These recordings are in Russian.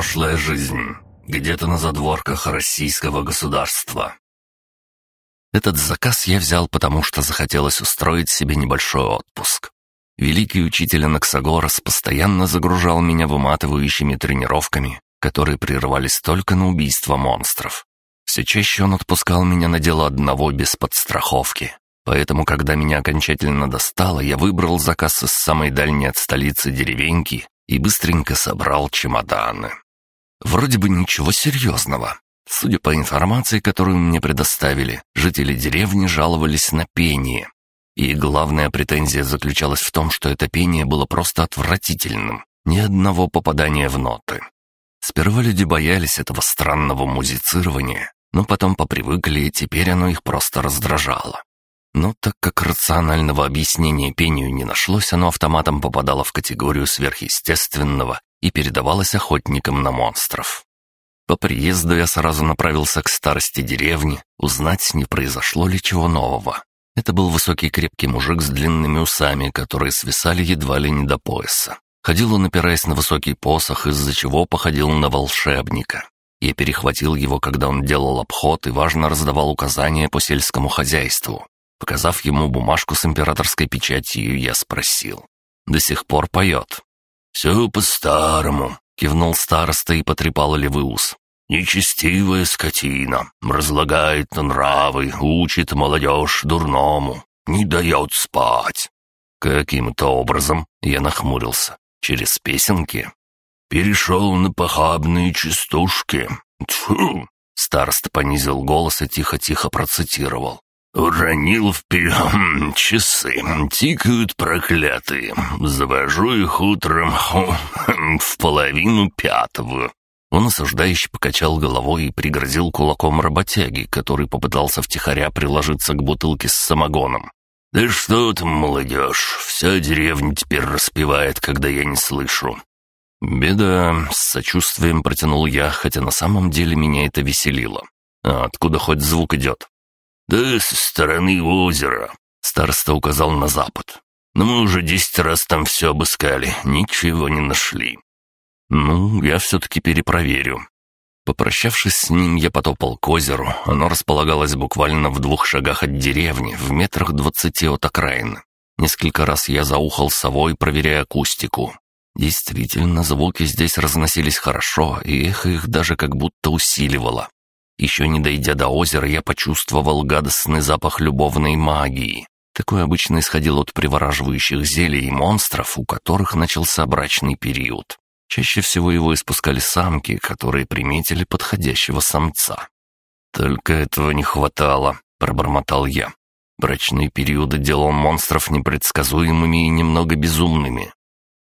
прошлая жизнь, где-то на задворках российского государства». Этот заказ я взял, потому что захотелось устроить себе небольшой отпуск. Великий учитель Анаксагорас постоянно загружал меня выматывающими тренировками, которые прерывались только на убийство монстров. Все чаще он отпускал меня на дело одного без подстраховки. Поэтому, когда меня окончательно достало, я выбрал заказ из самой дальней от столицы деревеньки и быстренько собрал чемоданы. Вроде бы ничего серьезного. Судя по информации, которую мне предоставили, жители деревни жаловались на пение. И главная претензия заключалась в том, что это пение было просто отвратительным. Ни одного попадания в ноты. Сперва люди боялись этого странного музицирования, но потом попривыкли, и теперь оно их просто раздражало. Но так как рационального объяснения пению не нашлось, оно автоматом попадало в категорию сверхъестественного и передавалось охотникам на монстров. По приезду я сразу направился к старости деревни, узнать, не произошло ли чего нового. Это был высокий крепкий мужик с длинными усами, которые свисали едва ли не до пояса. Ходил он, опираясь на высокий посох, из-за чего походил на волшебника. Я перехватил его, когда он делал обход и важно раздавал указания по сельскому хозяйству. Показав ему бумажку с императорской печатью, я спросил. «До сих пор поет?» «Все по-старому», — кивнул староста и потрепал левый ус. «Нечестивая скотина, разлагает нравы, учит молодежь дурному, не дает спать». «Каким-то образом?» — я нахмурился. «Через песенки?» «Перешел на похабные частушки. Тьфу!» Староста понизил голос и тихо-тихо процитировал. Уронил в пи... часы. Тикают проклятые. Завожу их утром в половину пятого. Он осуждающе покачал головой и пригрозил кулаком работяги, который попытался втихаря приложиться к бутылке с самогоном. «Да что там, молодежь, вся деревня теперь распевает, когда я не слышу». «Беда», — с сочувствием протянул я, хотя на самом деле меня это веселило. «А откуда хоть звук идет?» «Да со стороны озера», — староста указал на запад. «Но мы уже десять раз там все обыскали, ничего не нашли». «Ну, я все-таки перепроверю». Попрощавшись с ним, я потопал к озеру. Оно располагалось буквально в двух шагах от деревни, в метрах двадцати от окраины. Несколько раз я заухал совой, проверяя акустику. Действительно, звуки здесь разносились хорошо, и эхо их даже как будто усиливало. Еще не дойдя до озера, я почувствовал гадостный запах любовной магии. Такой обычно исходил от привораживающих зелий и монстров, у которых начался брачный период. Чаще всего его испускали самки, которые приметили подходящего самца. «Только этого не хватало», — пробормотал я. Брачные периоды делал монстров непредсказуемыми и немного безумными.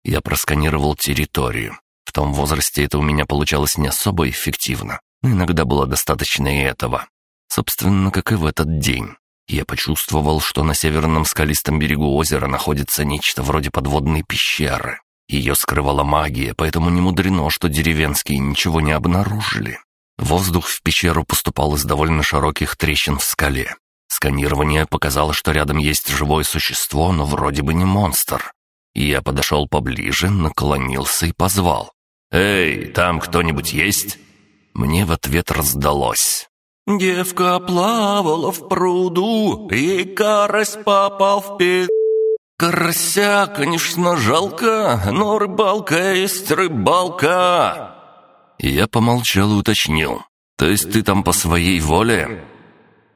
Я просканировал территорию. В том возрасте это у меня получалось не особо эффективно но иногда было достаточно и этого. Собственно, как и в этот день. Я почувствовал, что на северном скалистом берегу озера находится нечто вроде подводной пещеры. Ее скрывала магия, поэтому не мудрено, что деревенские ничего не обнаружили. Воздух в пещеру поступал из довольно широких трещин в скале. Сканирование показало, что рядом есть живое существо, но вроде бы не монстр. Я подошел поближе, наклонился и позвал. «Эй, там кто-нибудь есть?» Мне в ответ раздалось. «Девка плавала в пруду, и карась попал в пи...» «Карася, конечно, жалко, но рыбалка есть рыбалка!» Я помолчал и уточнил. «То есть ты там по своей воле?»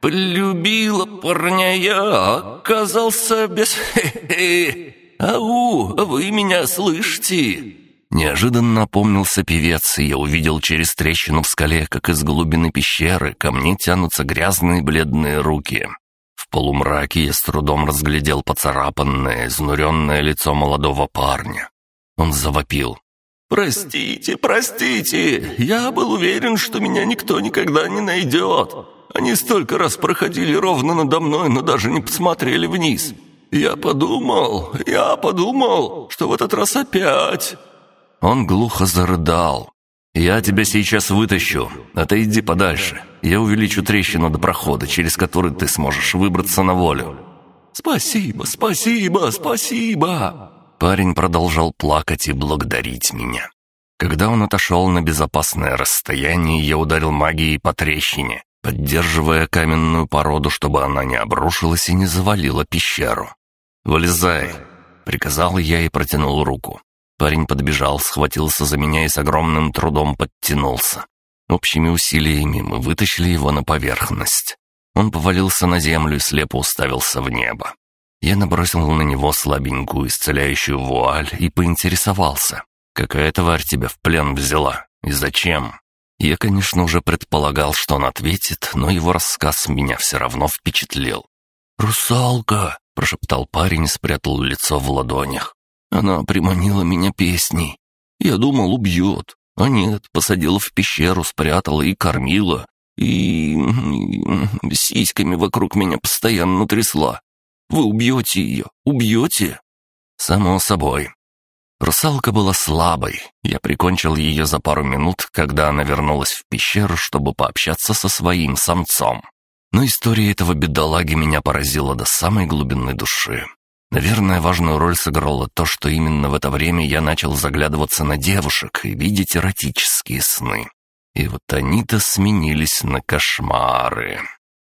«Полюбила парня я, оказался без... Хе-хе! Ау, вы меня слышите?» Неожиданно опомнился певец, и я увидел через трещину в скале, как из глубины пещеры ко мне тянутся грязные бледные руки. В полумраке я с трудом разглядел поцарапанное, изнуренное лицо молодого парня. Он завопил. «Простите, простите! Я был уверен, что меня никто никогда не найдет. Они столько раз проходили ровно надо мной, но даже не посмотрели вниз. Я подумал, я подумал, что в этот раз опять...» Он глухо зарыдал. «Я тебя сейчас вытащу. Отойди подальше. Я увеличу трещину до прохода, через который ты сможешь выбраться на волю». «Спасибо, спасибо, спасибо!» Парень продолжал плакать и благодарить меня. Когда он отошел на безопасное расстояние, я ударил магией по трещине, поддерживая каменную породу, чтобы она не обрушилась и не завалила пещеру. «Вылезай!» — приказал я и протянул руку. Парень подбежал, схватился за меня и с огромным трудом подтянулся. Общими усилиями мы вытащили его на поверхность. Он повалился на землю и слепо уставился в небо. Я набросил на него слабенькую исцеляющую вуаль и поинтересовался. «Какая тварь тебя в плен взяла? И зачем?» Я, конечно, уже предполагал, что он ответит, но его рассказ меня все равно впечатлил. «Русалка!» — прошептал парень и спрятал лицо в ладонях. «Она приманила меня песней. Я думал, убьет. А нет, посадила в пещеру, спрятала и кормила. И... и... сиськами вокруг меня постоянно трясла. Вы убьете ее, убьете?» «Само собой». Русалка была слабой. Я прикончил ее за пару минут, когда она вернулась в пещеру, чтобы пообщаться со своим самцом. Но история этого бедолаги меня поразила до самой глубины души. Наверное, важную роль сыграло то, что именно в это время я начал заглядываться на девушек и видеть эротические сны. И вот они-то сменились на кошмары.